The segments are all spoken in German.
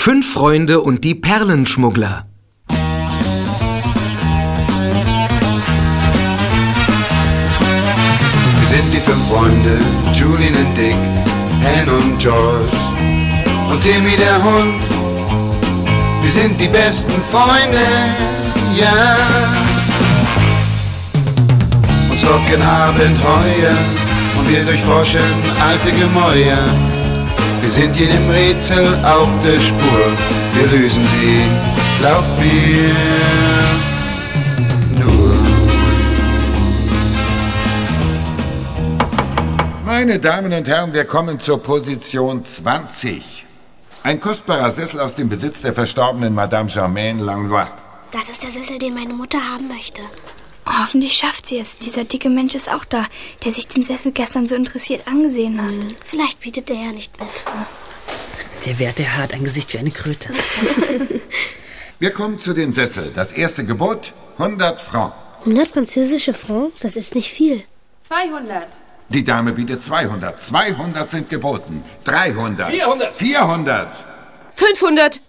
Fünf Freunde und die Perlenschmuggler. Wir sind die fünf Freunde, Julian und Dick, Anne und George und Timmy der Hund. Wir sind die besten Freunde, ja. Uns locken Abenteuer und wir durchforschen alte Gemäuer. Wir sind jedem Rätsel auf der Spur, wir lösen sie, glaub mir, nur. Meine Damen und Herren, wir kommen zur Position 20. Ein kostbarer Sessel aus dem Besitz der verstorbenen Madame Germaine Langlois. Das ist der Sessel, den meine Mutter haben möchte. Hoffentlich schafft sie es. Dieser dicke Mensch ist auch da, der sich den Sessel gestern so interessiert angesehen hat. Vielleicht bietet er ja nicht mit. Der werte Herr hat ein Gesicht wie eine Kröte. Wir kommen zu den Sessel. Das erste Gebot, 100 Francs. 100 französische Francs? Das ist nicht viel. 200. Die Dame bietet 200. 200 sind geboten. 300. 400. 400. 500.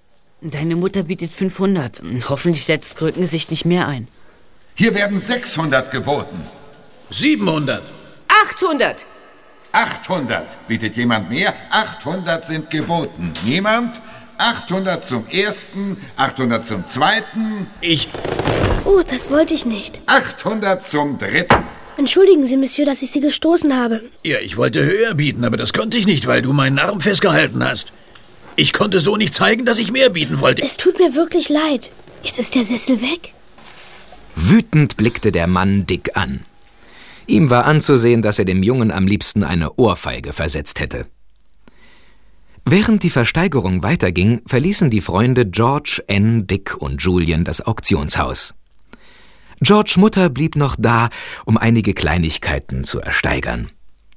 Deine Mutter bietet 500. Hoffentlich setzt Krötengesicht nicht mehr ein. Hier werden 600 geboten. 700. 800. 800. Bietet jemand mehr? 800 sind geboten. Niemand? 800 zum ersten, 800 zum zweiten. Ich. Oh, das wollte ich nicht. 800 zum dritten. Entschuldigen Sie, Monsieur, dass ich Sie gestoßen habe. Ja, ich wollte höher bieten, aber das konnte ich nicht, weil du meinen Arm festgehalten hast. Ich konnte so nicht zeigen, dass ich mehr bieten wollte. Es tut mir wirklich leid. Jetzt ist der Sessel weg. Wütend blickte der Mann Dick an. Ihm war anzusehen, dass er dem Jungen am liebsten eine Ohrfeige versetzt hätte. Während die Versteigerung weiterging, verließen die Freunde George, Ann, Dick und Julian das Auktionshaus. George Mutter blieb noch da, um einige Kleinigkeiten zu ersteigern.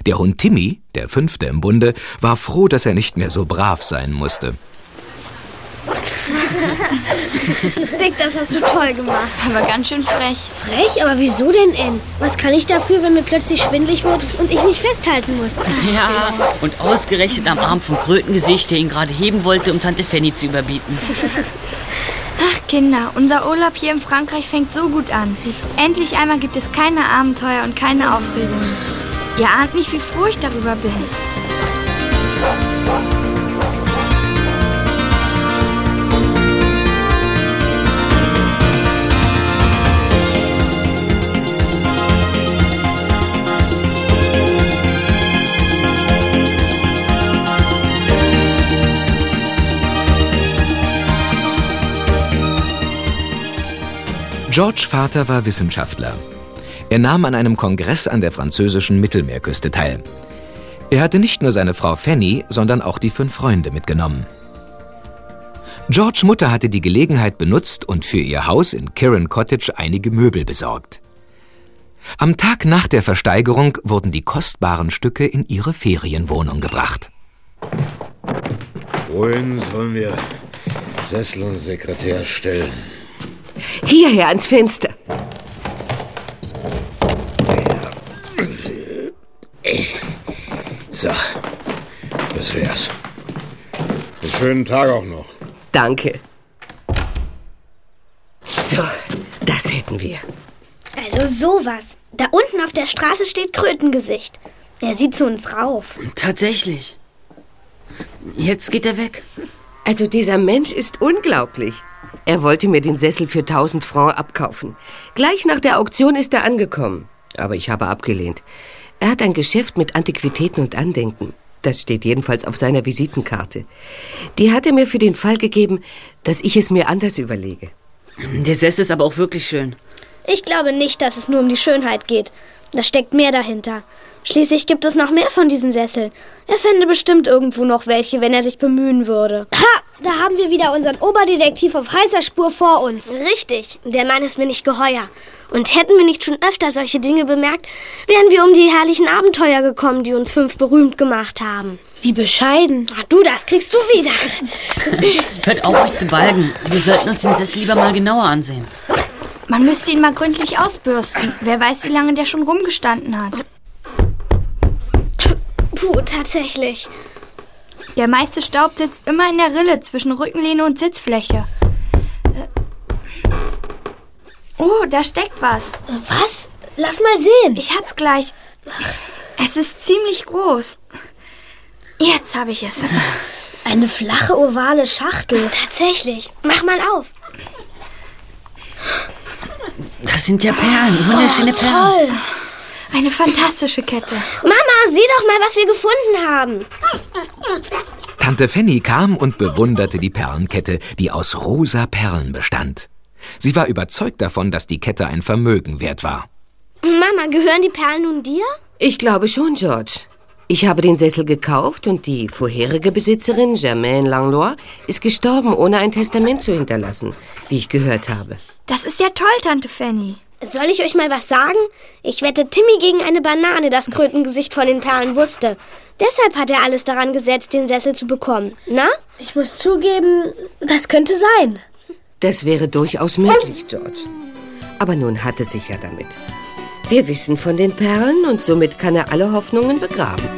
Der Hund Timmy, der fünfte im Bunde, war froh, dass er nicht mehr so brav sein musste. Dick, das hast du toll gemacht. Aber ganz schön frech. Frech? Aber wieso denn, Ann? Was kann ich dafür, wenn mir plötzlich schwindlig wird und ich mich festhalten muss? Ja, und ausgerechnet am Arm vom Krötengesicht, der ihn gerade heben wollte, um Tante Fanny zu überbieten. Ach, Kinder, unser Urlaub hier in Frankreich fängt so gut an. Endlich einmal gibt es keine Abenteuer und keine Aufregungen. Ihr ahnt nicht, wie froh ich darüber bin. George Vater war Wissenschaftler. Er nahm an einem Kongress an der französischen Mittelmeerküste teil. Er hatte nicht nur seine Frau Fanny, sondern auch die fünf Freunde mitgenommen. George Mutter hatte die Gelegenheit benutzt und für ihr Haus in Kirin Cottage einige Möbel besorgt. Am Tag nach der Versteigerung wurden die kostbaren Stücke in ihre Ferienwohnung gebracht. Wohin sollen wir Sessel und Sekretär stellen? Hierher ans Fenster. So, das wär's. Einen schönen Tag auch noch. Danke. So, das hätten wir. Also sowas. Da unten auf der Straße steht Krötengesicht. Er sieht zu uns rauf. Tatsächlich. Jetzt geht er weg. Also dieser Mensch ist unglaublich. Er wollte mir den Sessel für 1000 Francs abkaufen. Gleich nach der Auktion ist er angekommen. Aber ich habe abgelehnt. Er hat ein Geschäft mit Antiquitäten und Andenken. Das steht jedenfalls auf seiner Visitenkarte. Die hat er mir für den Fall gegeben, dass ich es mir anders überlege. Der Sessel ist aber auch wirklich schön. Ich glaube nicht, dass es nur um die Schönheit geht. Da steckt mehr dahinter. Schließlich gibt es noch mehr von diesen Sesseln. Er fände bestimmt irgendwo noch welche, wenn er sich bemühen würde. Ha! Da haben wir wieder unseren Oberdetektiv auf heißer Spur vor uns. Richtig. Der Mann ist mir nicht geheuer. Und hätten wir nicht schon öfter solche Dinge bemerkt, wären wir um die herrlichen Abenteuer gekommen, die uns fünf berühmt gemacht haben. Wie bescheiden. Ach, du, das kriegst du wieder. Hört auf, euch zu balgen. Wir sollten uns den Sessel lieber mal genauer ansehen. Man müsste ihn mal gründlich ausbürsten. Wer weiß, wie lange der schon rumgestanden hat. Puh, tatsächlich. Der meiste Staub sitzt immer in der Rille zwischen Rückenlehne und Sitzfläche. Äh. Oh, da steckt was. Was? Lass mal sehen. Ich hab's gleich. Es ist ziemlich groß. Jetzt habe ich es. Eine flache ovale Schachtel. Tatsächlich. Mach mal auf. Das sind ja Perlen, wunderschöne Perlen. Toll. Eine fantastische Kette. Mama, sieh doch mal, was wir gefunden haben. Tante Fanny kam und bewunderte die Perlenkette, die aus rosa Perlen bestand. Sie war überzeugt davon, dass die Kette ein Vermögen wert war. Mama, gehören die Perlen nun dir? Ich glaube schon, George. Ich habe den Sessel gekauft und die vorherige Besitzerin, Germaine Langlois, ist gestorben, ohne ein Testament zu hinterlassen, wie ich gehört habe. Das ist ja toll, Tante Fanny. Soll ich euch mal was sagen? Ich wette Timmy gegen eine Banane, das Krötengesicht von den Perlen wusste. Deshalb hat er alles daran gesetzt, den Sessel zu bekommen. Na? Ich muss zugeben, das könnte sein. Das wäre durchaus möglich, George. Aber nun hat es sich ja damit. Wir wissen von den Perlen und somit kann er alle Hoffnungen begraben.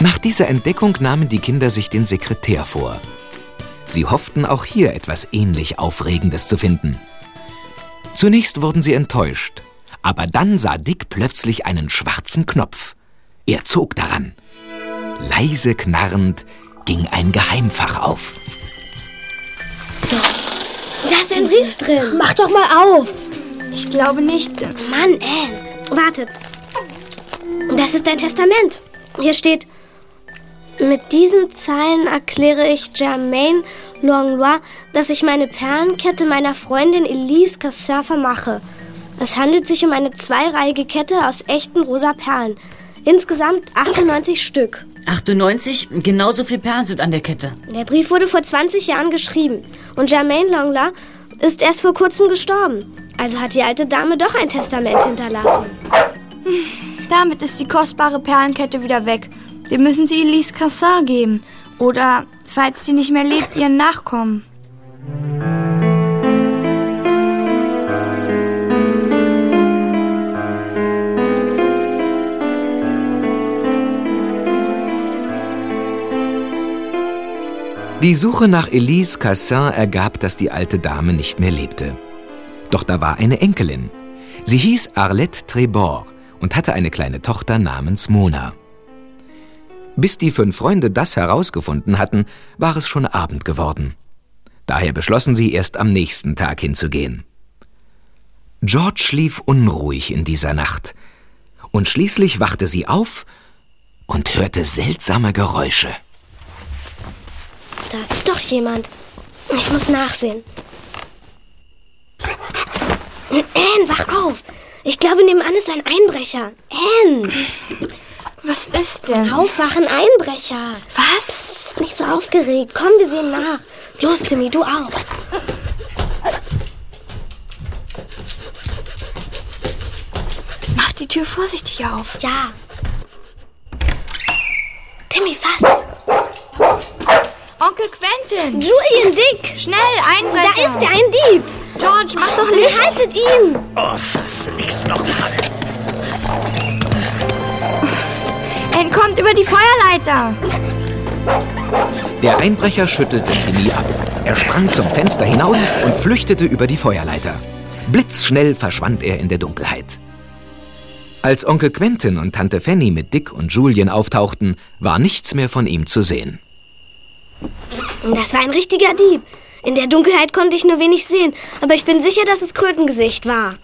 Nach dieser Entdeckung nahmen die Kinder sich den Sekretär vor. Sie hofften auch hier etwas ähnlich Aufregendes zu finden. Zunächst wurden sie enttäuscht, aber dann sah Dick plötzlich einen schwarzen Knopf. Er zog daran. Leise knarrend ging ein Geheimfach auf. Da ist ein Brief drin. Mach doch mal auf. Ich glaube nicht. Mann, Anne. Warte. Das ist dein Testament. Hier steht, mit diesen Zeilen erkläre ich Germaine Langlois, dass ich meine Perlenkette meiner Freundin Elise Cassin vermache. Es handelt sich um eine zweireihige Kette aus echten rosa Perlen. Insgesamt 98 Stück. 98? Genauso viel Perlen sind an der Kette. Der Brief wurde vor 20 Jahren geschrieben und Germaine Langlois ist erst vor kurzem gestorben. Also hat die alte Dame doch ein Testament hinterlassen. Damit ist die kostbare Perlenkette wieder weg. Wir müssen sie Elise Cassin geben. Oder, falls sie nicht mehr lebt, ihren Nachkommen. Die Suche nach Elise Cassin ergab, dass die alte Dame nicht mehr lebte. Doch da war eine Enkelin. Sie hieß Arlette Trébord und hatte eine kleine Tochter namens Mona. Bis die fünf Freunde das herausgefunden hatten, war es schon Abend geworden. Daher beschlossen sie, erst am nächsten Tag hinzugehen. George schlief unruhig in dieser Nacht, und schließlich wachte sie auf und hörte seltsame Geräusche. Da ist doch jemand. Ich muss nachsehen. Anne, wach auf. Ich glaube, nebenan ist ein Einbrecher. Anne! Was ist denn? Aufwachen, Einbrecher. Was? Nicht so aufgeregt. Komm, wir sehen nach. Los, Timmy, du auch. Mach die Tür vorsichtig auf. Ja. Timmy, fass. Onkel Quentin! Julian Dick! Schnell, Einbrecher! Da ist er, ein Dieb! George, mach doch Licht! Haltet ihn! Oh, verflixt nochmal. Entkommt über die Feuerleiter! Der Einbrecher schüttelte Timmy ab. Er sprang zum Fenster hinaus und flüchtete über die Feuerleiter. Blitzschnell verschwand er in der Dunkelheit. Als Onkel Quentin und Tante Fanny mit Dick und Julien auftauchten, war nichts mehr von ihm zu sehen. Das war ein richtiger Dieb. In der Dunkelheit konnte ich nur wenig sehen, aber ich bin sicher, dass es Krötengesicht war.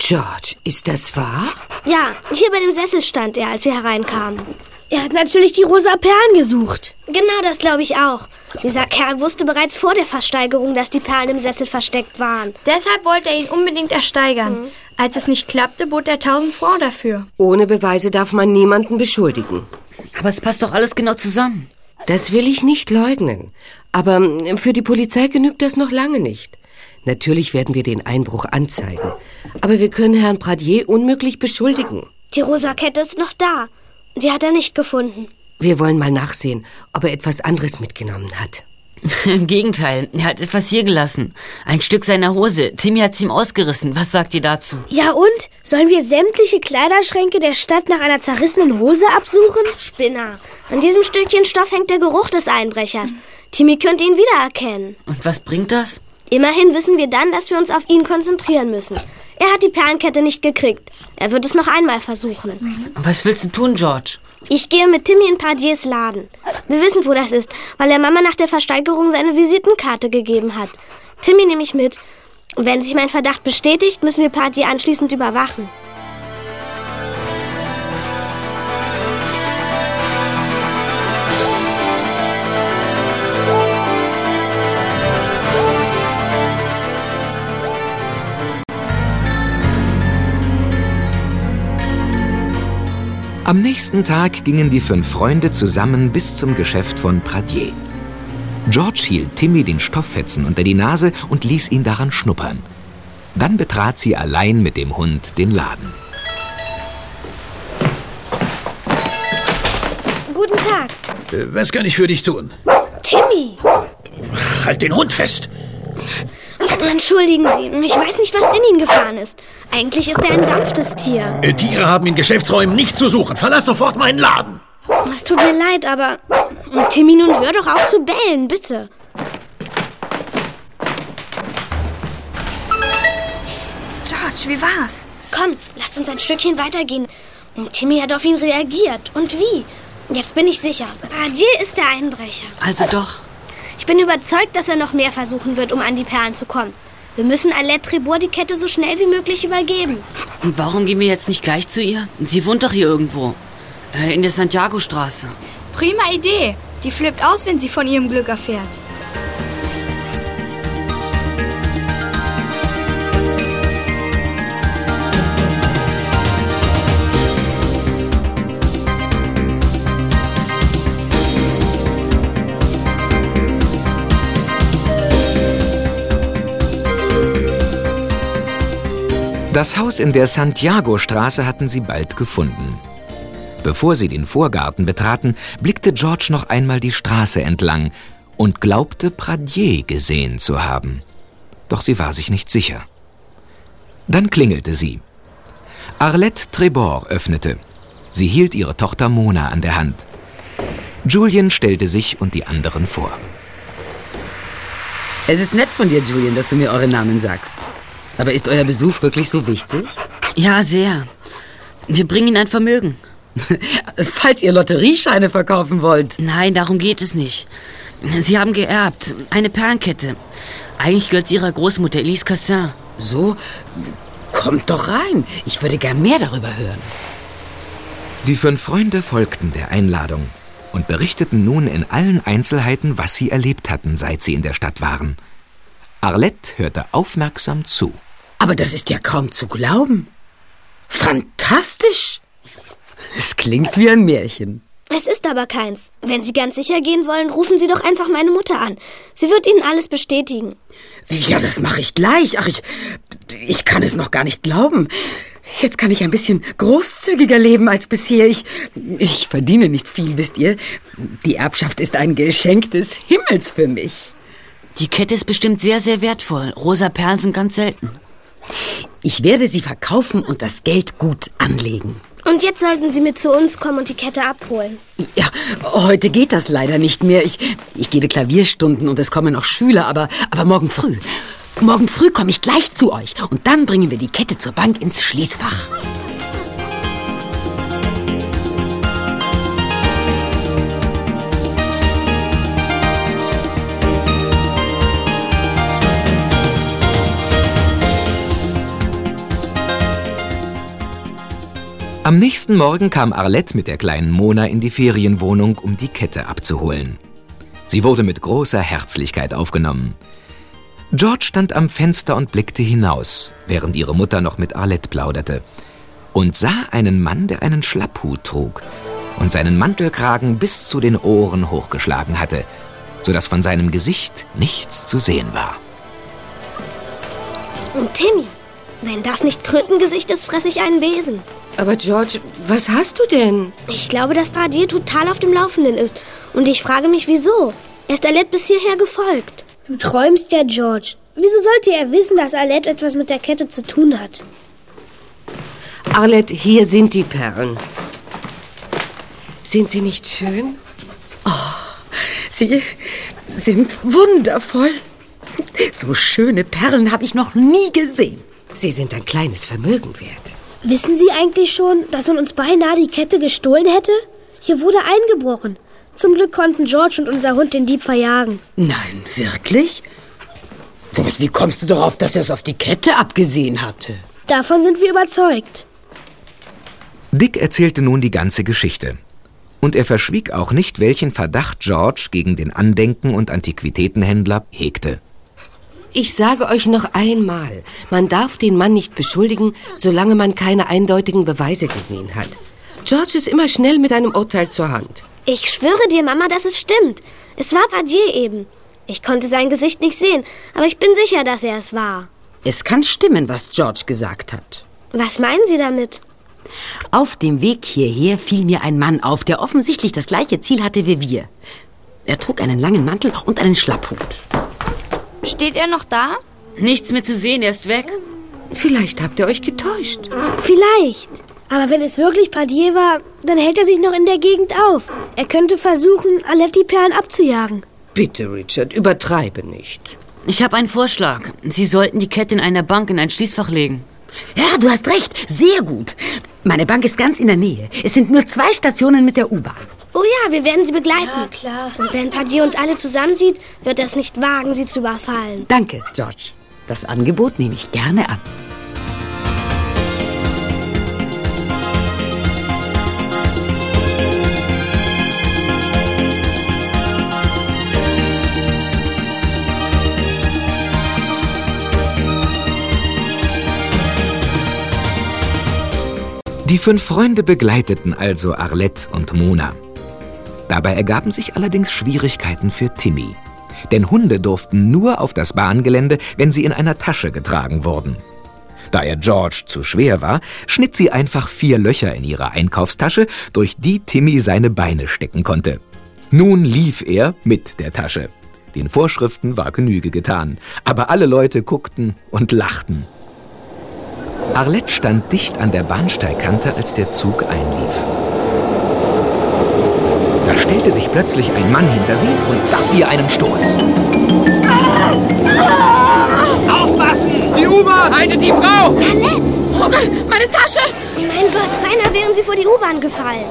George, ist das wahr? Ja, hier bei dem Sessel stand er, als wir hereinkamen. Er hat natürlich die rosa Perlen gesucht. Genau, das glaube ich auch. Dieser Kerl wusste bereits vor der Versteigerung, dass die Perlen im Sessel versteckt waren. Deshalb wollte er ihn unbedingt ersteigern. Mhm. Als es nicht klappte, bot er 1000 Francs dafür. Ohne Beweise darf man niemanden beschuldigen. Aber es passt doch alles genau zusammen. Das will ich nicht leugnen. Aber für die Polizei genügt das noch lange nicht. Natürlich werden wir den Einbruch anzeigen. Aber wir können Herrn Pradier unmöglich beschuldigen. Die rosa Kette ist noch da. Die hat er nicht gefunden. Wir wollen mal nachsehen, ob er etwas anderes mitgenommen hat. Im Gegenteil, er hat etwas hier gelassen. Ein Stück seiner Hose. Timmy hat's ihm ausgerissen. Was sagt ihr dazu? Ja und? Sollen wir sämtliche Kleiderschränke der Stadt nach einer zerrissenen Hose absuchen? Spinner. An diesem Stückchen Stoff hängt der Geruch des Einbrechers. Timmy könnte ihn wiedererkennen. Und was bringt das? Immerhin wissen wir dann, dass wir uns auf ihn konzentrieren müssen. Er hat die Perlenkette nicht gekriegt. Er wird es noch einmal versuchen. Was willst du tun, George? Ich gehe mit Timmy in Pardiers Laden. Wir wissen, wo das ist, weil er Mama nach der Versteigerung seine Visitenkarte gegeben hat. Timmy nehme ich mit. Wenn sich mein Verdacht bestätigt, müssen wir Pardier anschließend überwachen. Am nächsten Tag gingen die fünf Freunde zusammen bis zum Geschäft von Pradier. George hielt Timmy den Stofffetzen unter die Nase und ließ ihn daran schnuppern. Dann betrat sie allein mit dem Hund den Laden. Guten Tag. Äh, Was kann ich für dich tun? Timmy. Halt den Hund fest. Entschuldigen Sie, ich weiß nicht, was in ihn gefahren ist. Eigentlich ist er ein sanftes Tier. Äh, Tiere haben in Geschäftsräumen nicht zu suchen. Verlass sofort meinen Laden. Es tut mir leid, aber... Timmy, nun hör doch auf zu bellen, bitte. George, wie war's? Kommt, lasst uns ein Stückchen weitergehen. Timmy hat auf ihn reagiert. Und wie? Jetzt bin ich sicher. Pardier ist der Einbrecher. Also doch. Ich bin überzeugt, dass er noch mehr versuchen wird, um an die Perlen zu kommen. Wir müssen Alette Tribord die Kette so schnell wie möglich übergeben. Und warum gehen wir jetzt nicht gleich zu ihr? Sie wohnt doch hier irgendwo. Äh, In der Santiago-Straße. Prima Idee. Die flippt aus, wenn sie von ihrem Glück erfährt. Das Haus in der Santiago-Straße hatten sie bald gefunden. Bevor sie den Vorgarten betraten, blickte George noch einmal die Straße entlang und glaubte, Pradier gesehen zu haben. Doch sie war sich nicht sicher. Dann klingelte sie. Arlette Trébord öffnete. Sie hielt ihre Tochter Mona an der Hand. Julien stellte sich und die anderen vor. Es ist nett von dir, Julian, dass du mir eure Namen sagst. Aber ist euer Besuch wirklich so wichtig? Ja, sehr. Wir bringen Ihnen ein Vermögen. Falls ihr Lotteriescheine verkaufen wollt. Nein, darum geht es nicht. Sie haben geerbt. Eine Perlenkette. Eigentlich gehört sie Ihrer Großmutter Elise Cassin. So? Kommt doch rein. Ich würde gern mehr darüber hören. Die fünf Freunde folgten der Einladung und berichteten nun in allen Einzelheiten, was sie erlebt hatten, seit sie in der Stadt waren. Arlette hörte aufmerksam zu. Aber das ist ja kaum zu glauben. Fantastisch! Es klingt wie ein Märchen. Es ist aber keins. Wenn Sie ganz sicher gehen wollen, rufen Sie doch einfach meine Mutter an. Sie wird Ihnen alles bestätigen. Ja, das mache ich gleich. Ach, ich, ich kann es noch gar nicht glauben. Jetzt kann ich ein bisschen großzügiger leben als bisher. Ich, ich verdiene nicht viel, wisst ihr. Die Erbschaft ist ein Geschenk des Himmels für mich. Die Kette ist bestimmt sehr, sehr wertvoll. Rosa Perlen sind ganz selten. Ich werde sie verkaufen und das Geld gut anlegen. Und jetzt sollten Sie mit zu uns kommen und die Kette abholen. Ja, heute geht das leider nicht mehr. Ich, ich gebe Klavierstunden und es kommen noch Schüler, aber, aber morgen früh. Morgen früh komme ich gleich zu euch und dann bringen wir die Kette zur Bank ins Schließfach. Am nächsten Morgen kam Arlette mit der kleinen Mona in die Ferienwohnung, um die Kette abzuholen. Sie wurde mit großer Herzlichkeit aufgenommen. George stand am Fenster und blickte hinaus, während ihre Mutter noch mit Arlette plauderte, und sah einen Mann, der einen Schlapphut trug und seinen Mantelkragen bis zu den Ohren hochgeschlagen hatte, so dass von seinem Gesicht nichts zu sehen war. Und Timmy, wenn das nicht Krötengesicht ist, fresse ich einen Besen. Aber George, was hast du denn? Ich glaube, dass Pardier total auf dem Laufenden ist. Und ich frage mich, wieso. Er ist Alette bis hierher gefolgt. Du träumst ja, George. Wieso sollte er wissen, dass Alette etwas mit der Kette zu tun hat? Arlette, hier sind die Perlen. Sind sie nicht schön? Oh, sie sind wundervoll. So schöne Perlen habe ich noch nie gesehen. Sie sind ein kleines Vermögen wert. Wissen Sie eigentlich schon, dass man uns beinahe die Kette gestohlen hätte? Hier wurde eingebrochen. Zum Glück konnten George und unser Hund den Dieb verjagen. Nein, wirklich? Wie kommst du darauf, dass er es auf die Kette abgesehen hatte? Davon sind wir überzeugt. Dick erzählte nun die ganze Geschichte. Und er verschwieg auch nicht, welchen Verdacht George gegen den Andenken- und Antiquitätenhändler hegte. Ich sage euch noch einmal, man darf den Mann nicht beschuldigen, solange man keine eindeutigen Beweise gegen ihn hat. George ist immer schnell mit einem Urteil zur Hand. Ich schwöre dir, Mama, dass es stimmt. Es war Pardier eben. Ich konnte sein Gesicht nicht sehen, aber ich bin sicher, dass er es war. Es kann stimmen, was George gesagt hat. Was meinen Sie damit? Auf dem Weg hierher fiel mir ein Mann auf, der offensichtlich das gleiche Ziel hatte wie wir. Er trug einen langen Mantel und einen Schlapphut. Steht er noch da? Nichts mehr zu sehen, er ist weg. Vielleicht habt ihr euch getäuscht. Vielleicht. Aber wenn es wirklich Pardier war, dann hält er sich noch in der Gegend auf. Er könnte versuchen, Alette die Perlen abzujagen. Bitte, Richard, übertreibe nicht. Ich habe einen Vorschlag. Sie sollten die Kette in einer Bank in ein Schließfach legen. Ja, du hast recht. Sehr gut. Meine Bank ist ganz in der Nähe. Es sind nur zwei Stationen mit der U-Bahn. Oh ja, wir werden sie begleiten. Ja, klar. Und wenn Pardier uns alle zusammensieht, wird er es nicht wagen, sie zu überfallen. Danke, George. Das Angebot nehme ich gerne an. Die fünf Freunde begleiteten also Arlette und Mona. Dabei ergaben sich allerdings Schwierigkeiten für Timmy. Denn Hunde durften nur auf das Bahngelände, wenn sie in einer Tasche getragen wurden. Da er George zu schwer war, schnitt sie einfach vier Löcher in ihre Einkaufstasche, durch die Timmy seine Beine stecken konnte. Nun lief er mit der Tasche. Den Vorschriften war Genüge getan, aber alle Leute guckten und lachten. Arlette stand dicht an der Bahnsteigkante, als der Zug einlief. Da stellte sich plötzlich ein Mann hinter sie und gab ihr einen Stoß. Aufpassen! Die U-Bahn! Haltet die Frau! Alette! Oh Gott, meine Tasche! Mein Gott, beinahe wären sie vor die U-Bahn gefallen.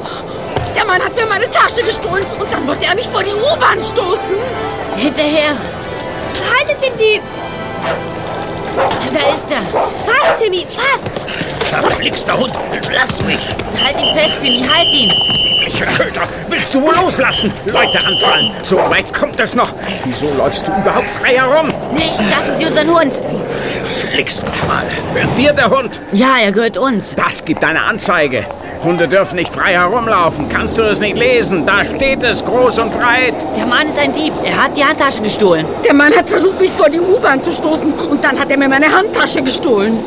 Der Mann hat mir meine Tasche gestohlen und dann wollte er mich vor die U-Bahn stoßen. Hinterher. Haltet den Dieb! Da ist er. Fass, Timmy, fass! Verflixter Hund! Lass mich! Halt ihn fest, Timmy, halt ihn. Welcher Köter! Willst du wohl loslassen? Leute anfallen! So weit kommt es noch! Wieso läufst du überhaupt frei herum? Nicht, lassen Sie unseren Hund. Verflixt nochmal! Hört dir der Hund? Ja, er gehört uns. Das gibt eine Anzeige. Hunde dürfen nicht frei herumlaufen. Kannst du es nicht lesen? Da steht es groß und breit. Der Mann ist ein Dieb. Er hat die Handtasche gestohlen. Der Mann hat versucht, mich vor die U-Bahn zu stoßen und dann hat er mir meine Handtasche gestohlen.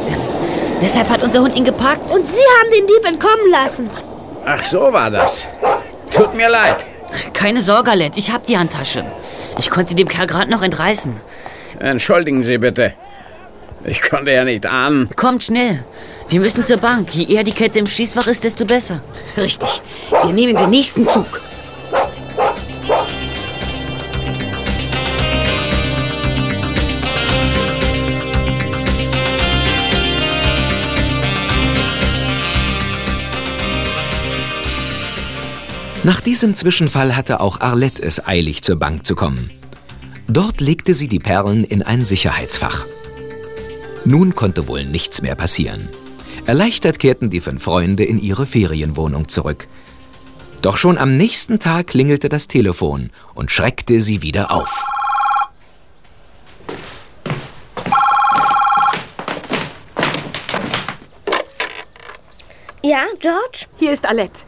Deshalb hat unser Hund ihn gepackt. Und Sie haben den Dieb entkommen lassen. Ach, so war das. Tut mir leid. Keine Sorge, Alette, ich hab die Handtasche. Ich konnte sie dem Kerl gerade noch entreißen. Entschuldigen Sie bitte. Ich konnte ja nicht ahnen. Kommt schnell. Wir müssen zur Bank. Je eher die Kette im Schließfach ist, desto besser. Richtig. Wir nehmen den nächsten Zug. Nach diesem Zwischenfall hatte auch Arlette es eilig, zur Bank zu kommen. Dort legte sie die Perlen in ein Sicherheitsfach. Nun konnte wohl nichts mehr passieren. Erleichtert kehrten die fünf Freunde in ihre Ferienwohnung zurück. Doch schon am nächsten Tag klingelte das Telefon und schreckte sie wieder auf. Ja, George? Hier ist Alette.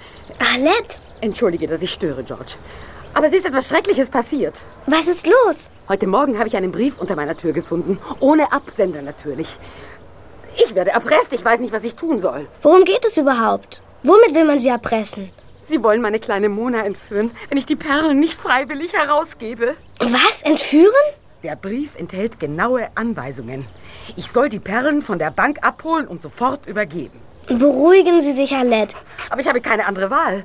Alette? Entschuldige, dass ich störe, George. Aber es ist etwas Schreckliches passiert. Was ist los? Heute Morgen habe ich einen Brief unter meiner Tür gefunden. Ohne Absender natürlich. Ich werde erpresst. Ich weiß nicht, was ich tun soll. Worum geht es überhaupt? Womit will man sie erpressen? Sie wollen meine kleine Mona entführen, wenn ich die Perlen nicht freiwillig herausgebe. Was? Entführen? Der Brief enthält genaue Anweisungen. Ich soll die Perlen von der Bank abholen und sofort übergeben. Beruhigen Sie sich, Alette. Aber ich habe keine andere Wahl.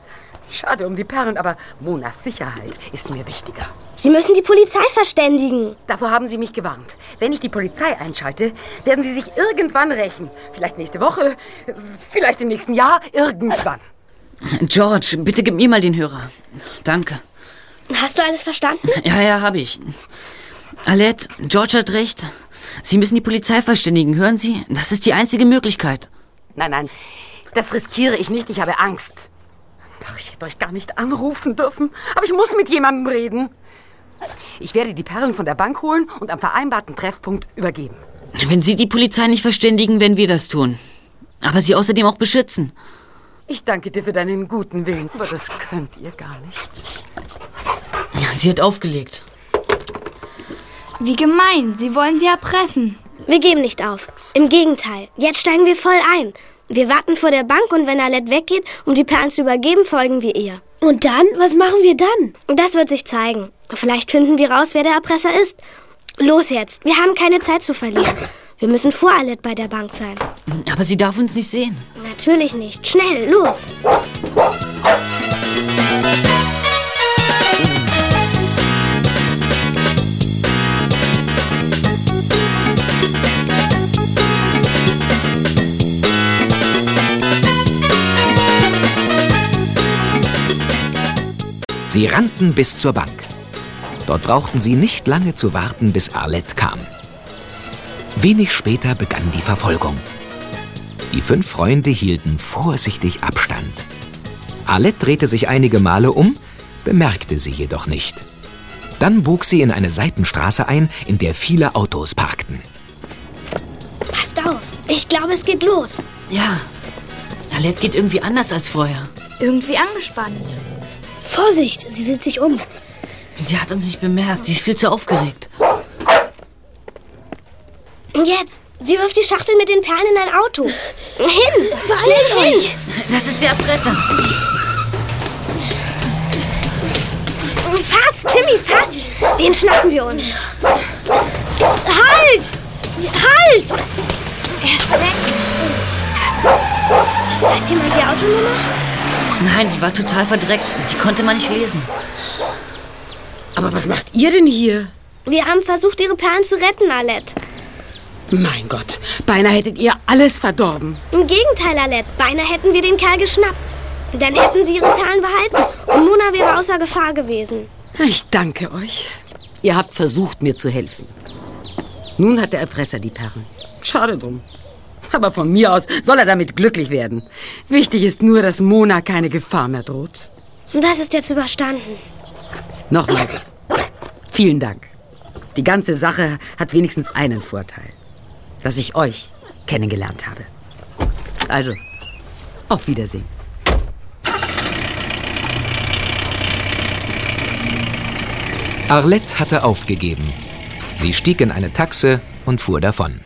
Schade um die Perlen, aber Monas Sicherheit ist mir wichtiger. Sie müssen die Polizei verständigen. Davor haben Sie mich gewarnt. Wenn ich die Polizei einschalte, werden Sie sich irgendwann rächen. Vielleicht nächste Woche, vielleicht im nächsten Jahr, irgendwann. George, bitte gib mir mal den Hörer. Danke. Hast du alles verstanden? Ja, ja, habe ich. Alette, George hat recht. Sie müssen die Polizei verständigen, hören Sie? Das ist die einzige Möglichkeit. Nein, nein, das riskiere ich nicht. Ich habe Angst. Ach, ich hätte euch gar nicht anrufen dürfen. Aber ich muss mit jemandem reden. Ich werde die Perlen von der Bank holen und am vereinbarten Treffpunkt übergeben. Wenn Sie die Polizei nicht verständigen, werden wir das tun. Aber Sie außerdem auch beschützen. Ich danke dir für deinen guten Willen, aber das könnt ihr gar nicht. Sie hat aufgelegt. Wie gemein. Sie wollen sie erpressen. Wir geben nicht auf. Im Gegenteil. Jetzt steigen wir voll ein. Wir warten vor der Bank und wenn Alette weggeht, um die Perlen zu übergeben, folgen wir ihr. Und dann? Was machen wir dann? Das wird sich zeigen. Vielleicht finden wir raus, wer der Erpresser ist. Los jetzt. Wir haben keine Zeit zu verlieren. Wir müssen vor Alette bei der Bank sein. Aber sie darf uns nicht sehen. Natürlich nicht. Schnell, los. Sie rannten bis zur Bank. Dort brauchten sie nicht lange zu warten, bis Arlette kam. Wenig später begann die Verfolgung. Die fünf Freunde hielten vorsichtig Abstand. Arlette drehte sich einige Male um, bemerkte sie jedoch nicht. Dann bog sie in eine Seitenstraße ein, in der viele Autos parkten. Passt auf. Ich glaube, es geht los. Ja. Alette geht irgendwie anders als vorher. Irgendwie angespannt. Vorsicht, sie sieht sich um. Sie hat uns nicht bemerkt. Sie ist viel zu aufgeregt. Jetzt. Sie wirft die Schachtel mit den Perlen in ein Auto. Hin! Beeilt euch! Das ist der Erpresser. Fass, Timmy, fass! Den schnappen wir uns. Halt! Halt! Er ist weg. Weiß jemand die Autonummer? Nein, die war total verdreckt. Die konnte man nicht lesen. Aber was macht ihr denn hier? Wir haben versucht, ihre Perlen zu retten, Alette. Mein Gott, beinahe hättet ihr alles verdorben. Im Gegenteil, Alette. Beinahe hätten wir den Kerl geschnappt. Dann hätten sie ihre Perlen behalten und Mona wäre außer Gefahr gewesen. Ich danke euch. Ihr habt versucht, mir zu helfen. Nun hat der Erpresser die Perlen. Schade drum. Aber von mir aus soll er damit glücklich werden. Wichtig ist nur, dass Mona keine Gefahr mehr droht. Das ist jetzt überstanden. Nochmals. Vielen Dank. Die ganze Sache hat wenigstens einen Vorteil. Dass ich euch kennengelernt habe. Also, auf Wiedersehen. Arlette hatte aufgegeben. Sie stieg in eine Taxe und fuhr davon.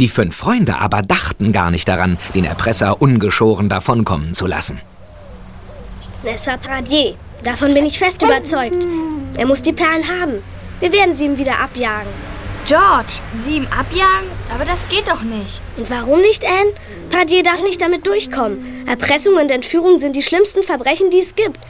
Die fünf Freunde aber dachten gar nicht daran, den Erpresser ungeschoren davonkommen zu lassen. Es war Pradier. Davon bin ich fest überzeugt. Er muss die Perlen haben. Wir werden sie ihm wieder abjagen. George, sie ihm abjagen? Aber das geht doch nicht. Und warum nicht, Anne? Pradier darf nicht damit durchkommen. Erpressung und Entführung sind die schlimmsten Verbrechen, die es gibt.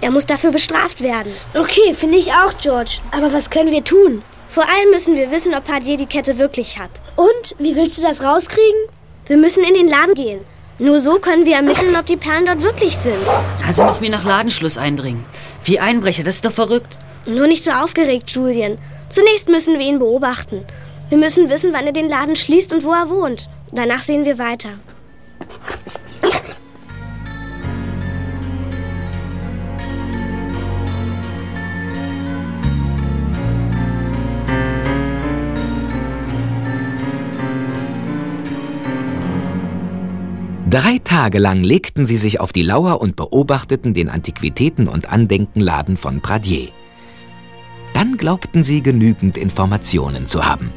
Er muss dafür bestraft werden. Okay, finde ich auch, George. Aber was können wir tun? Vor allem müssen wir wissen, ob Pradier die Kette wirklich hat. Und? Wie willst du das rauskriegen? Wir müssen in den Laden gehen. Nur so können wir ermitteln, ob die Perlen dort wirklich sind. Also müssen wir nach Ladenschluss eindringen. Wie Einbrecher, das ist doch verrückt. Nur nicht so aufgeregt, Julian. Zunächst müssen wir ihn beobachten. Wir müssen wissen, wann er den Laden schließt und wo er wohnt. Danach sehen wir weiter. Drei Tage lang legten sie sich auf die Lauer und beobachteten den Antiquitäten- und Andenkenladen von Pradier. Dann glaubten sie genügend Informationen zu haben.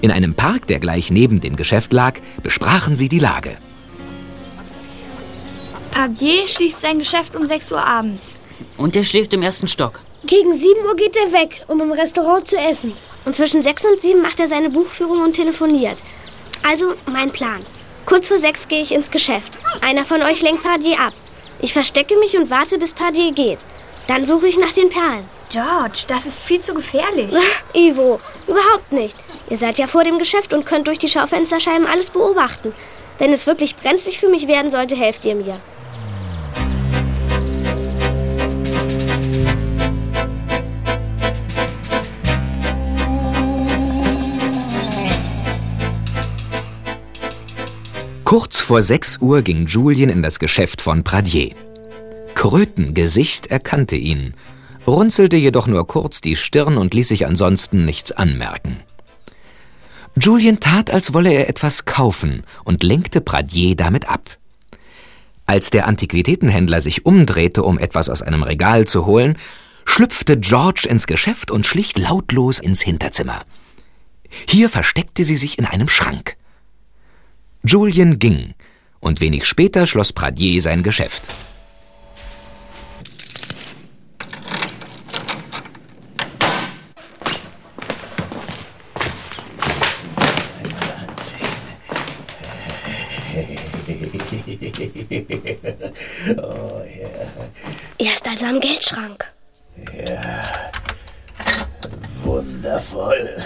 In einem Park, der gleich neben dem Geschäft lag, besprachen sie die Lage. Pradier schließt sein Geschäft um 6 Uhr abends. Und er schläft im ersten Stock. Gegen 7 Uhr geht er weg, um im Restaurant zu essen. Und zwischen 6 und 7 macht er seine Buchführung und telefoniert. Also mein Plan. Kurz vor 6 gehe ich ins Geschäft. Einer von euch lenkt Pardier ab. Ich verstecke mich und warte, bis Pardier geht. Dann suche ich nach den Perlen. George, das ist viel zu gefährlich. Ivo, überhaupt nicht. Ihr seid ja vor dem Geschäft und könnt durch die Schaufensterscheiben alles beobachten. Wenn es wirklich brenzlig für mich werden sollte, helft ihr mir. Kurz vor 6 Uhr ging Julien in das Geschäft von Pradier. Krötengesicht erkannte ihn, runzelte jedoch nur kurz die Stirn und ließ sich ansonsten nichts anmerken. Julien tat, als wolle er etwas kaufen und lenkte Pradier damit ab. Als der Antiquitätenhändler sich umdrehte, um etwas aus einem Regal zu holen, schlüpfte George ins Geschäft und schlich lautlos ins Hinterzimmer. Hier versteckte sie sich in einem Schrank. Julien ging, und wenig später schloss Pradier sein Geschäft. oh, ja. Er ist also am Geldschrank. Ja. Wundervoll.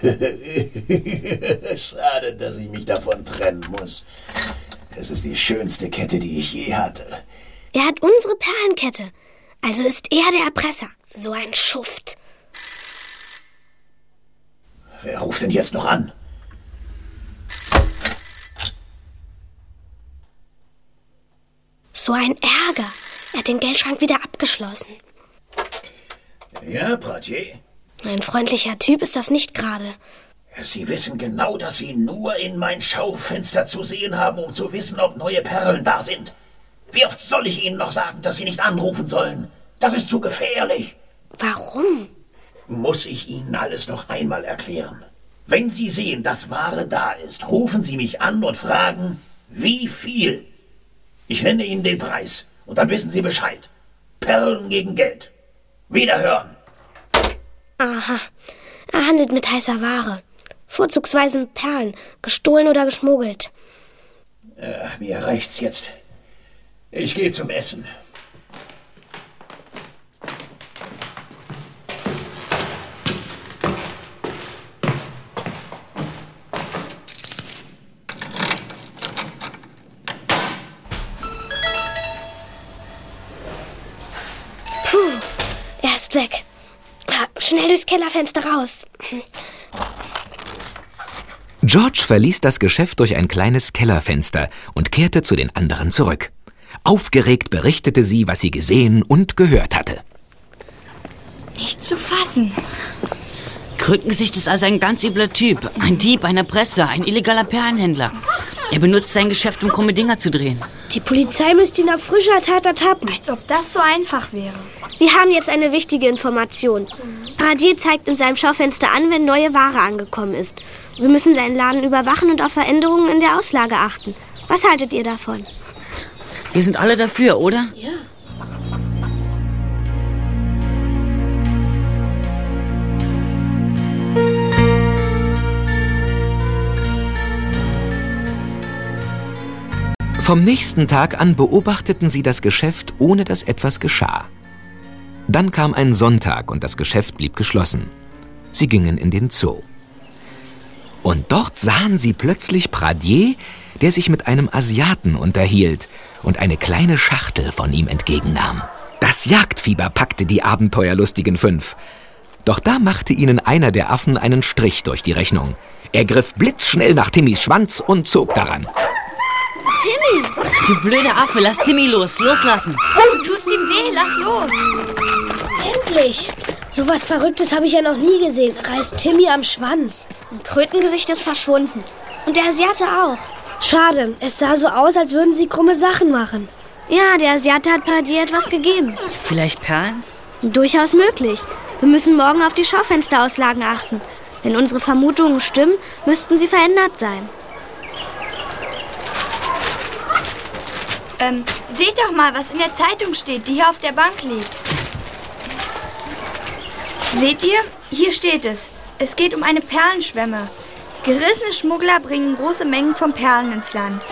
Schade, dass ich mich davon trennen muss. Es ist die schönste Kette, die ich je hatte. Er hat unsere Perlenkette. Also ist er der Erpresser. So ein Schuft. Wer ruft denn jetzt noch an? So ein Ärger. Er hat den Geldschrank wieder abgeschlossen. Ja, Pratier? Ein freundlicher Typ ist das nicht gerade. Sie wissen genau, dass Sie nur in mein Schaufenster zu sehen haben, um zu wissen, ob neue Perlen da sind. Wie oft soll ich Ihnen noch sagen, dass Sie nicht anrufen sollen? Das ist zu gefährlich. Warum? Muss ich Ihnen alles noch einmal erklären. Wenn Sie sehen, dass Ware da ist, rufen Sie mich an und fragen, wie viel. Ich nenne Ihnen den Preis und dann wissen Sie Bescheid. Perlen gegen Geld. Wiederhören. Aha. Er handelt mit heißer Ware. Vorzugsweise mit Perlen, gestohlen oder geschmuggelt. Ach, mir reicht's jetzt. Ich gehe zum Essen. Durchs Kellerfenster raus. George verließ das Geschäft durch ein kleines Kellerfenster und kehrte zu den anderen zurück. Aufgeregt berichtete sie, was sie gesehen und gehört hatte. Nicht zu fassen. Krückengesicht ist also ein ganz übler Typ. Ein Dieb, ein Erpresser, ein illegaler Perlenhändler. Er benutzt sein Geschäft, um krumme Dinger zu drehen. Die Polizei müsste ihn auf frischer Tat ertappen. Als ob das so einfach wäre. Wir haben jetzt eine wichtige Information. Paradier zeigt in seinem Schaufenster an, wenn neue Ware angekommen ist. Wir müssen seinen Laden überwachen und auf Veränderungen in der Auslage achten. Was haltet ihr davon? Wir sind alle dafür, oder? Ja. Vom nächsten Tag an beobachteten sie das Geschäft, ohne dass etwas geschah. Dann kam ein Sonntag und das Geschäft blieb geschlossen. Sie gingen in den Zoo. Und dort sahen sie plötzlich Pradier, der sich mit einem Asiaten unterhielt und eine kleine Schachtel von ihm entgegennahm. Das Jagdfieber packte die abenteuerlustigen fünf. Doch da machte ihnen einer der Affen einen Strich durch die Rechnung. Er griff blitzschnell nach Timmys Schwanz und zog daran. Timmy! Du blöder Affe, lass Timmy los. Loslassen. Du tust ihm weh, lass los. Endlich! Sowas Verrücktes habe ich ja noch nie gesehen. Reißt Timmy am Schwanz. Ein Krötengesicht ist verschwunden. Und der Asiate auch. Schade, es sah so aus, als würden sie krumme Sachen machen. Ja, der Asiate hat Paradier etwas gegeben. Vielleicht Perlen? Durchaus möglich. Wir müssen morgen auf die Schaufensterauslagen achten. Wenn unsere Vermutungen stimmen, müssten sie verändert sein. Ähm, seht doch mal, was in der Zeitung steht, die hier auf der Bank liegt. Seht ihr? Hier steht es. Es geht um eine Perlenschwemme. Gerissene Schmuggler bringen große Mengen von Perlen ins Land.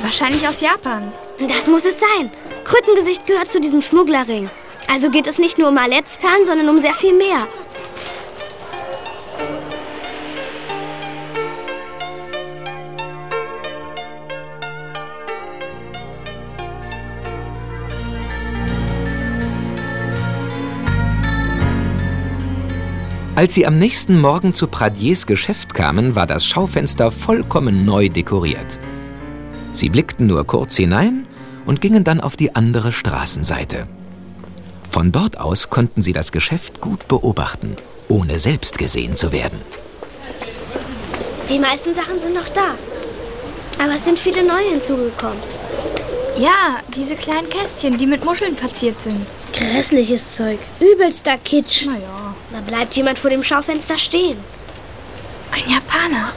Wahrscheinlich aus Japan. Das muss es sein. Krötengesicht gehört zu diesem Schmugglerring. Also geht es nicht nur um Aletzperlen, sondern um sehr viel mehr. Als sie am nächsten Morgen zu Pradiers Geschäft kamen, war das Schaufenster vollkommen neu dekoriert. Sie blickten nur kurz hinein und gingen dann auf die andere Straßenseite. Von dort aus konnten sie das Geschäft gut beobachten, ohne selbst gesehen zu werden. Die meisten Sachen sind noch da. Aber es sind viele neue hinzugekommen. Ja, diese kleinen Kästchen, die mit Muscheln verziert sind. Grässliches Zeug. Übelster Kitsch. Naja. Da bleibt jemand vor dem Schaufenster stehen. Ein Japaner.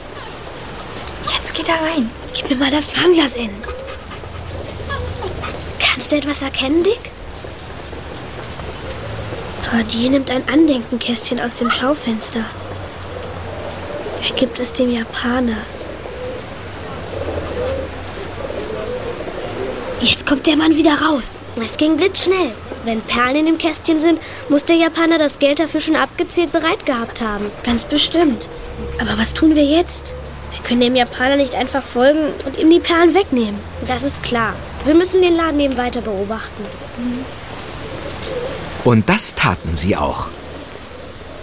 Jetzt geht er rein. Gib mir mal das Fernglas in. Kannst du etwas erkennen, Dick? Pardier nimmt ein Andenkenkästchen aus dem Schaufenster. Er gibt es dem Japaner. Jetzt kommt der Mann wieder raus. Es ging blitzschnell. Wenn Perlen in dem Kästchen sind, muss der Japaner das Geld dafür schon abgezählt bereit gehabt haben. Ganz bestimmt. Aber was tun wir jetzt? Wir können dem Japaner nicht einfach folgen und ihm die Perlen wegnehmen. Das ist klar. Wir müssen den Laden eben weiter beobachten. Und das taten sie auch.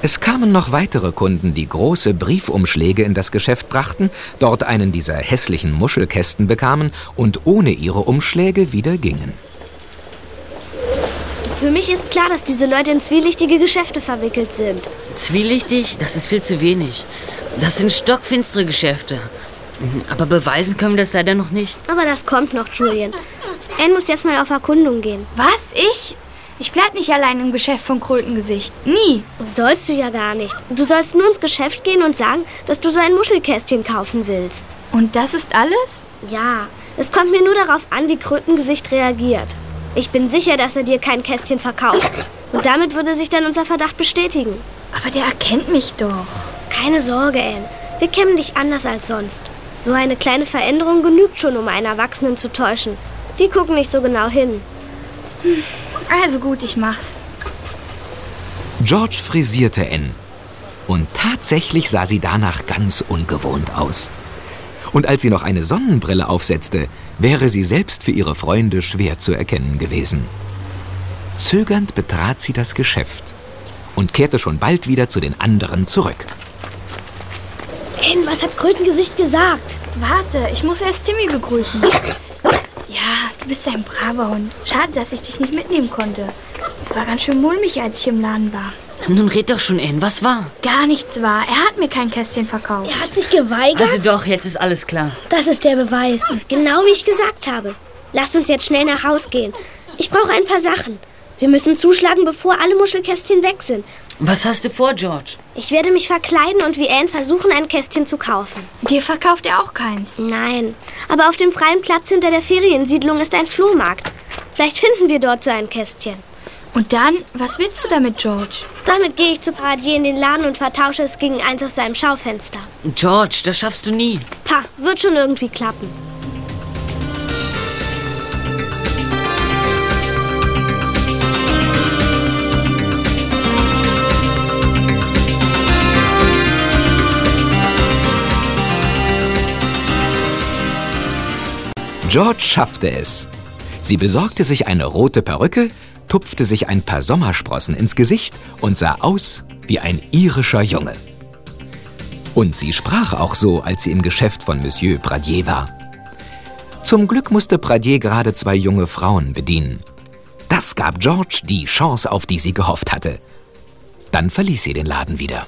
Es kamen noch weitere Kunden, die große Briefumschläge in das Geschäft brachten, dort einen dieser hässlichen Muschelkästen bekamen und ohne ihre Umschläge wieder gingen. Für mich ist klar, dass diese Leute in zwielichtige Geschäfte verwickelt sind. Zwielichtig? Das ist viel zu wenig. Das sind stockfinstere Geschäfte. Aber beweisen können wir das leider noch nicht. Aber das kommt noch, Julian. Anne muss jetzt mal auf Erkundung gehen. Was? Ich? Ich bleib nicht allein im Geschäft von Krötengesicht. Nie. Sollst du ja gar nicht. Du sollst nur ins Geschäft gehen und sagen, dass du so ein Muschelkästchen kaufen willst. Und das ist alles? Ja. Es kommt mir nur darauf an, wie Krötengesicht reagiert. Ich bin sicher, dass er dir kein Kästchen verkauft. Und damit würde sich dann unser Verdacht bestätigen. Aber der erkennt mich doch. Keine Sorge, Anne. Wir kennen dich anders als sonst. So eine kleine Veränderung genügt schon, um einen Erwachsenen zu täuschen. Die gucken nicht so genau hin. Also gut, ich mach's. George frisierte Anne. Und tatsächlich sah sie danach ganz ungewohnt aus. Und als sie noch eine Sonnenbrille aufsetzte, wäre sie selbst für ihre Freunde schwer zu erkennen gewesen. Zögernd betrat sie das Geschäft und kehrte schon bald wieder zu den anderen zurück. Anne, was hat Krötengesicht gesagt? Warte, ich muss erst Timmy begrüßen. Ja, du bist ein braver Hund. Schade, dass ich dich nicht mitnehmen konnte. War ganz schön mulmig, als ich im Laden war. Nun red doch schon, Anne. Was war? Gar nichts war. Er hat mir kein Kästchen verkauft. Er hat sich geweigert? Also doch, jetzt ist alles klar. Das ist der Beweis. Genau wie ich gesagt habe. Lasst uns jetzt schnell nach Haus gehen. Ich brauche ein paar Sachen. Wir müssen zuschlagen, bevor alle Muschelkästchen weg sind. Was hast du vor, George? Ich werde mich verkleiden und wie Anne versuchen, ein Kästchen zu kaufen. Dir verkauft er auch keins. Nein, aber auf dem freien Platz hinter der Feriensiedlung ist ein Flohmarkt. Vielleicht finden wir dort so ein Kästchen. Und dann, was willst du damit, George? Damit gehe ich zu Paradier in den Laden und vertausche es gegen eins aus seinem Schaufenster. George, das schaffst du nie. Pa, wird schon irgendwie klappen. George schaffte es. Sie besorgte sich eine rote Perücke, tupfte sich ein paar Sommersprossen ins Gesicht und sah aus wie ein irischer Junge. Und sie sprach auch so, als sie im Geschäft von Monsieur Pradier war. Zum Glück musste Pradier gerade zwei junge Frauen bedienen. Das gab George die Chance, auf die sie gehofft hatte. Dann verließ sie den Laden wieder.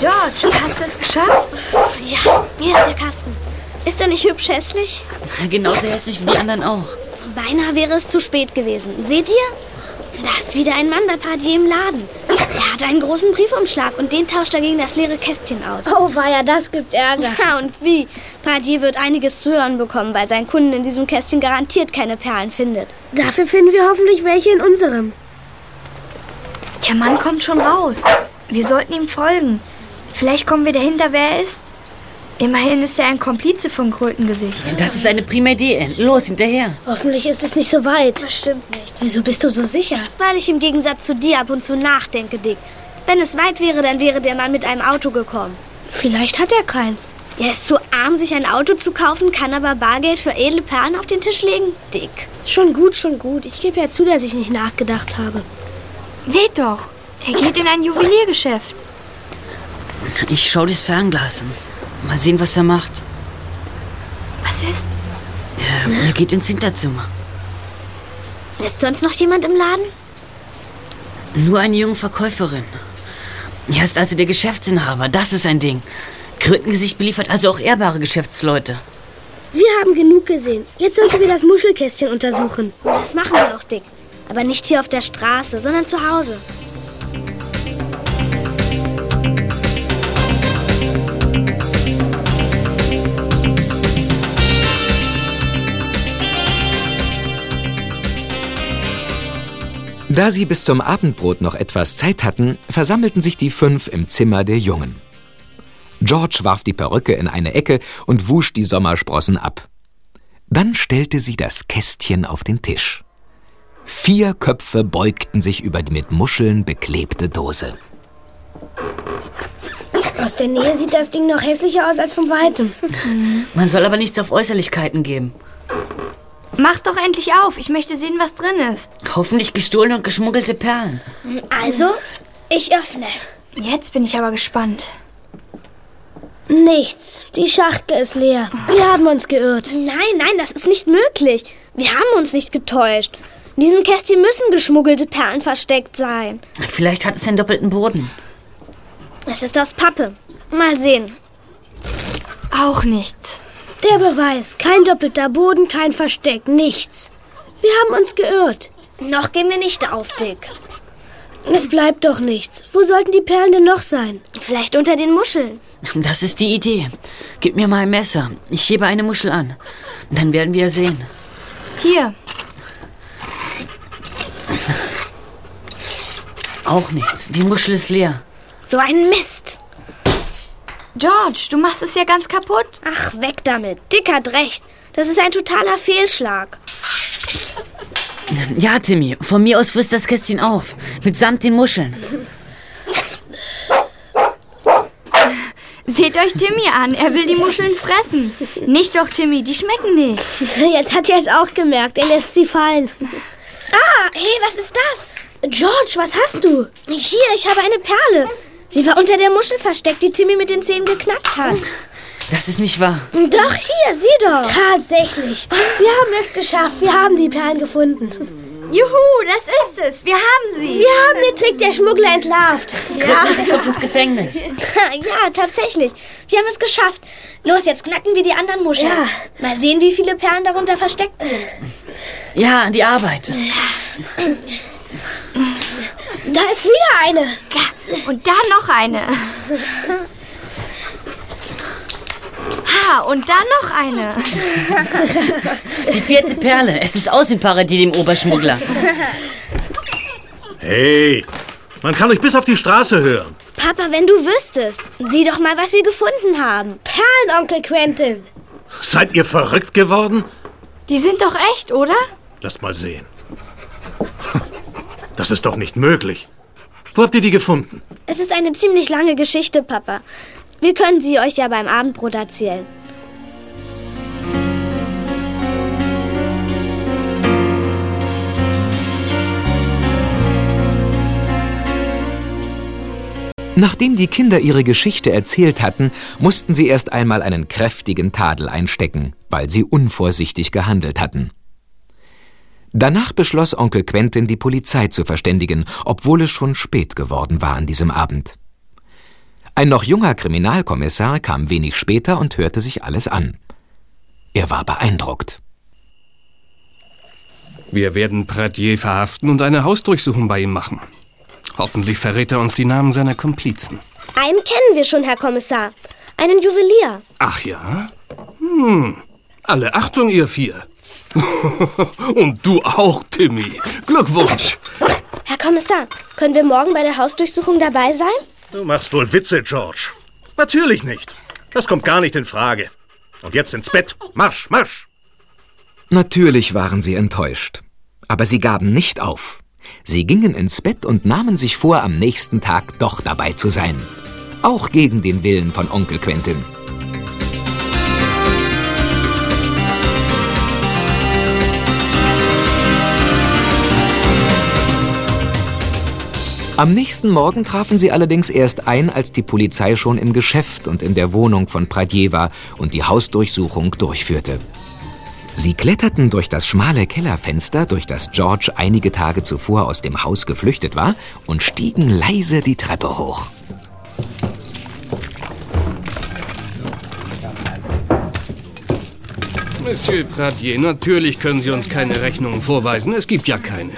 George, hast du es geschafft? Ja, hier ist der Kasten. Ist er nicht hübsch hässlich? Genauso hässlich wie die anderen auch. Beinahe wäre es zu spät gewesen. Seht ihr? Da ist wieder ein Mann bei Pardier im Laden. Er hat einen großen Briefumschlag und den tauscht er gegen das leere Kästchen aus. Oh, weia, das gibt Ärger. Ja, und wie? Pardier wird einiges zu hören bekommen, weil sein Kunden in diesem Kästchen garantiert keine Perlen findet. Dafür finden wir hoffentlich welche in unserem. Der Mann kommt schon raus. Wir sollten ihm folgen. Vielleicht kommen wir dahinter, wer er ist. Immerhin ist er ein Komplize von Krötengesicht. Das ist eine prima Idee. Los, hinterher. Hoffentlich ist es nicht so weit. Bestimmt nicht. Wieso bist du so sicher? Weil ich im Gegensatz zu dir ab und zu nachdenke, Dick. Wenn es weit wäre, dann wäre der Mann mit einem Auto gekommen. Vielleicht hat er keins. Er ist zu arm, sich ein Auto zu kaufen, kann aber Bargeld für edle Perlen auf den Tisch legen? Dick. Schon gut, schon gut. Ich gebe ja zu, dass ich nicht nachgedacht habe. Seht doch, er geht in ein Juweliergeschäft. Ich schau durchs Fernglas. Mal sehen, was er macht. Was ist? Er, er geht ins Hinterzimmer. Ist sonst noch jemand im Laden? Nur eine junge Verkäuferin. Er ist also der Geschäftsinhaber. Das ist ein Ding. Krötengesicht beliefert also auch ehrbare Geschäftsleute. Wir haben genug gesehen. Jetzt sollten wir das Muschelkästchen untersuchen. Das machen wir auch, Dick. Aber nicht hier auf der Straße, sondern zu Hause. Da sie bis zum Abendbrot noch etwas Zeit hatten, versammelten sich die fünf im Zimmer der Jungen. George warf die Perücke in eine Ecke und wusch die Sommersprossen ab. Dann stellte sie das Kästchen auf den Tisch. Vier Köpfe beugten sich über die mit Muscheln beklebte Dose. Aus der Nähe sieht das Ding noch hässlicher aus als von weitem. Man soll aber nichts auf Äußerlichkeiten geben. Mach doch endlich auf. Ich möchte sehen, was drin ist. Hoffentlich gestohlene und geschmuggelte Perlen. Also, ich öffne. Jetzt bin ich aber gespannt. Nichts. Die Schachtel ist leer. Wir haben uns geirrt. Nein, nein, das ist nicht möglich. Wir haben uns nicht getäuscht. In diesem Kästchen müssen geschmuggelte Perlen versteckt sein. Vielleicht hat es einen doppelten Boden. Es ist aus Pappe. Mal sehen. Auch nichts. Der Beweis. Kein doppelter Boden, kein Versteck, nichts. Wir haben uns geirrt. Noch gehen wir nicht auf, Dick. Es bleibt doch nichts. Wo sollten die Perlen denn noch sein? Vielleicht unter den Muscheln. Das ist die Idee. Gib mir mal ein Messer. Ich hebe eine Muschel an. Dann werden wir sehen. Hier. Auch nichts. Die Muschel ist leer. So ein Mist. George, du machst es ja ganz kaputt. Ach, weg damit. Dick hat recht. Das ist ein totaler Fehlschlag. Ja, Timmy, von mir aus frisst das Kästchen auf. Mitsamt den Muscheln. Seht euch Timmy an. Er will die Muscheln fressen. Nicht doch, Timmy. Die schmecken nicht. Jetzt hat er es auch gemerkt. Er lässt sie fallen. Ah, hey, was ist das? George, was hast du? Hier, ich habe eine Perle. Sie war unter der Muschel versteckt, die Timmy mit den Zähnen geknackt hat. Das ist nicht wahr. Doch, hier, sieh doch. Tatsächlich. Wir haben es geschafft. Wir haben die Perlen gefunden. Juhu, das ist es. Wir haben sie. Wir haben den Trick der Schmuggler entlarvt. Ja. Sie kommt ins Gefängnis. ja, tatsächlich. Wir haben es geschafft. Los, jetzt knacken wir die anderen Muscheln. Ja. Mal sehen, wie viele Perlen darunter versteckt sind. Ja, an die Arbeit. Da ist wieder eine. Und da noch eine. Ha, und da noch eine. Die vierte Perle. Es ist aus dem Paradies dem Oberschmuggler. Hey, man kann euch bis auf die Straße hören. Papa, wenn du wüsstest. Sieh doch mal, was wir gefunden haben. Perlen, Onkel Quentin. Seid ihr verrückt geworden? Die sind doch echt, oder? Lasst mal sehen. Das ist doch nicht möglich. Wo habt ihr die gefunden? Es ist eine ziemlich lange Geschichte, Papa. Wir können sie euch ja beim Abendbrot erzählen. Nachdem die Kinder ihre Geschichte erzählt hatten, mussten sie erst einmal einen kräftigen Tadel einstecken, weil sie unvorsichtig gehandelt hatten. Danach beschloss Onkel Quentin, die Polizei zu verständigen, obwohl es schon spät geworden war an diesem Abend. Ein noch junger Kriminalkommissar kam wenig später und hörte sich alles an. Er war beeindruckt. Wir werden Pradier verhaften und eine Hausdurchsuchung bei ihm machen. Hoffentlich verrät er uns die Namen seiner Komplizen. Einen kennen wir schon, Herr Kommissar. Einen Juwelier. Ach ja? Hm. Alle Achtung, ihr vier. und du auch, Timmy. Glückwunsch. Herr Kommissar, können wir morgen bei der Hausdurchsuchung dabei sein? Du machst wohl Witze, George. Natürlich nicht. Das kommt gar nicht in Frage. Und jetzt ins Bett. Marsch, marsch. Natürlich waren sie enttäuscht. Aber sie gaben nicht auf. Sie gingen ins Bett und nahmen sich vor, am nächsten Tag doch dabei zu sein. Auch gegen den Willen von Onkel Quentin. Am nächsten Morgen trafen sie allerdings erst ein, als die Polizei schon im Geschäft und in der Wohnung von Pradier war und die Hausdurchsuchung durchführte. Sie kletterten durch das schmale Kellerfenster, durch das George einige Tage zuvor aus dem Haus geflüchtet war, und stiegen leise die Treppe hoch. Monsieur Pradier, natürlich können Sie uns keine Rechnungen vorweisen. Es gibt ja keine.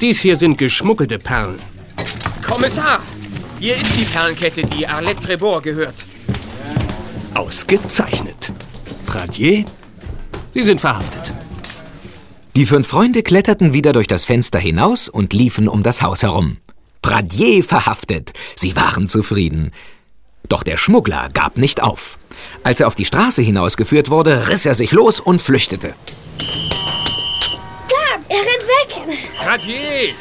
Dies hier sind geschmuggelte Perlen. Kommissar, hier ist die Perlenkette, die Arlette Trébor gehört. Ausgezeichnet. Pradier, Sie sind verhaftet. Die fünf Freunde kletterten wieder durch das Fenster hinaus und liefen um das Haus herum. Pradier verhaftet. Sie waren zufrieden. Doch der Schmuggler gab nicht auf. Als er auf die Straße hinausgeführt wurde, riss er sich los und flüchtete. Da, er rennt weg. Pradier,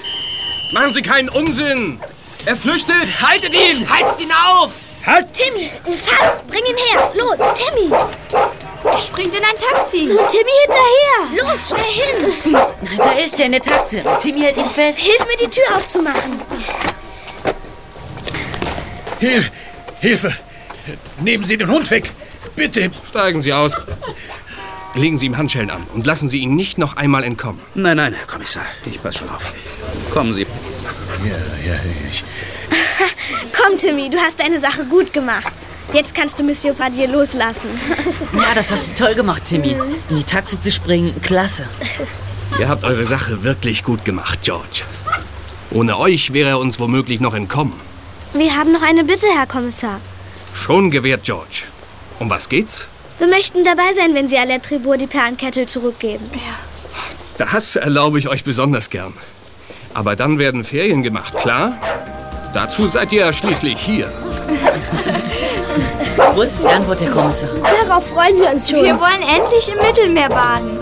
machen Sie keinen Unsinn. Er flüchtet! Haltet ihn! Haltet ihn auf! Halt! Timmy, fass! Bring ihn her! Los, Timmy! Er springt in ein Taxi. Timmy hinterher! Los, schnell hin! Da ist er in der Taxe. Timmy hält ihn fest. Hilf mir, die Tür aufzumachen. Hilfe! Hilfe! Nehmen Sie den Hund weg! Bitte! Steigen Sie aus. Legen Sie ihm Handschellen an und lassen Sie ihn nicht noch einmal entkommen. Nein, nein, Herr Kommissar. Ich pass schon auf. Kommen Sie. Ja, ja, ich. Komm, Timmy, du hast deine Sache gut gemacht. Jetzt kannst du Monsieur Pradier loslassen. Ja, das hast du toll gemacht, Timmy. In die Taxe zu springen, klasse. Ihr habt eure Sache wirklich gut gemacht, George. Ohne euch wäre er uns womöglich noch entkommen. Wir haben noch eine Bitte, Herr Kommissar. Schon gewährt, George. Um was geht's? Wir möchten dabei sein, wenn Sie Alette Tribur die Perlenkette zurückgeben. Das erlaube ich euch besonders gern. Aber dann werden Ferien gemacht, klar? Dazu seid ihr ja schließlich hier. Großes Ehrenwort, Herr Kommissar. Darauf freuen wir uns schon. Wir wollen endlich im Mittelmeer baden.